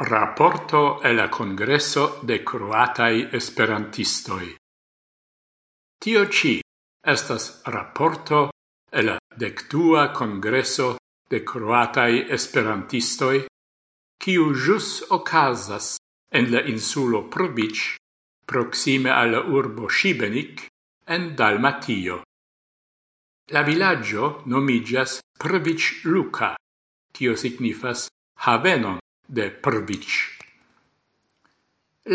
Raporto e la Congresso de Croatai Esperantistoi. Tio ci estas raporto e la dectua Congresso de Croatai Esperantistoi, kiu jus ocasas en la insulo Probic proxime al urbo Šibenik, en Dalmatio. La villaggio nomigas Prbic Luca, kio signifas havenon de Prvic.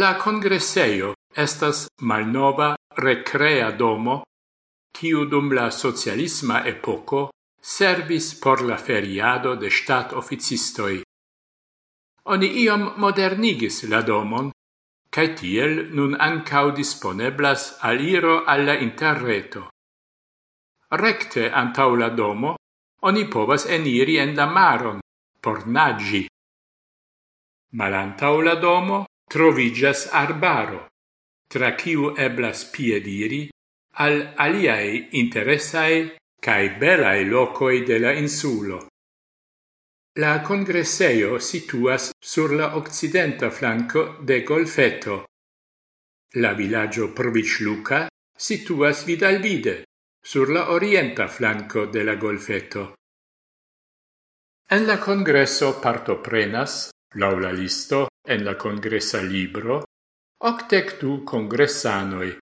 La congresseio estas malnova recrea domo, kiu dum la socialisma epoco servis por la feriado de stat officistoi. Oni iom modernigis la domon, cae tiel nun ancau disponeblas aliro alla interreto. Recte antau la domo, oni povas eniri en la maron, por nagi, Malantau la domo trovigas arbaro, tra ciu eblas piediri al aliai interessae cae belae locoi de la insulo. La congresseio situas sur la occidenta flanco de Golfeto. La villaggio Provicluca situas vidalvide sur la orienta flanco de la Golfeto. En la congresso partoprenas Lau la listo en la congressa libro, octectu congressanoi,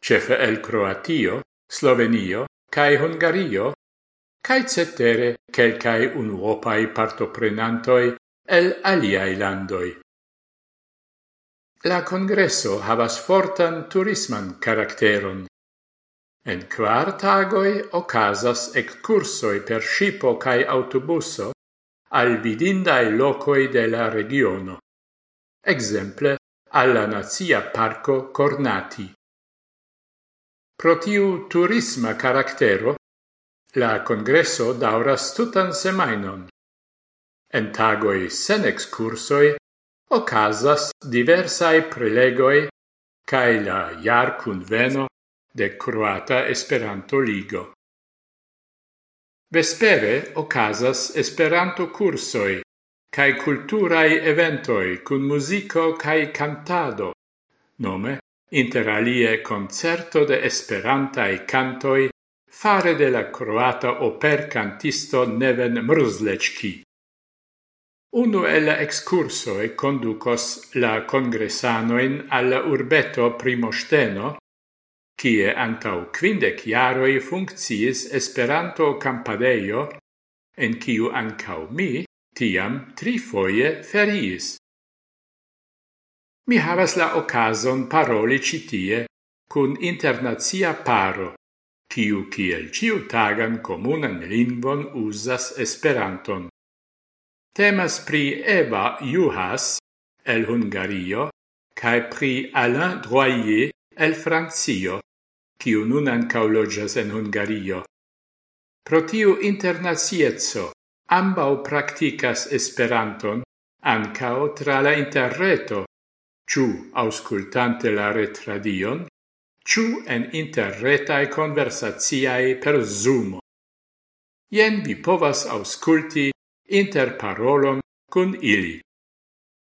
cefe el Croatio, Slovenio, cae Hungario, cae cetere celcae unuopai partoprenantoi el aliae landoi. La congresso havas fortan turisman caracteron. En quar tagoi ocasas excursoi per scipo cae autobuso al vidindae locoi de la regiono. Exemple, alla Nazia Parco Cornati. Pro tiu turisma caractero, la congresso dauras tutan semainon. En tagoi sen excursoi ocasas diversae prelegoi cae la jar cun veno de Croata Esperanto Ligo. Vespere ocasas Esperanto cursoi cae culturae eventoi cun musico cae cantado, nome inter alie concerto de Esperantae cantoi fare de la croata oper cantisto Neven Mrzlecki. Uno el excursoe conducos la congressanoin alla urbeto Primosteno Tie antau quindec iaroi funcciis Esperanto campadeio, en kiu ancau mi tiam trifoie feriis. Mi havas la ocason paroli citie cun internazia paro, kiu kiel ciutagan comunan lingvon usas Esperanton. Temas pri Eva Juhas, el Hungario, cae pri Alain Droyer, el Francio, quiu nun ancau logias en Hungario. Pro tiu internazietzo, ambau practicas Esperanton ancao tra la interreto, ciu auscultante la retradion, ciu en interretae conversatiae per Zoomo. Ien vi povas ausculti interparolon cun ili.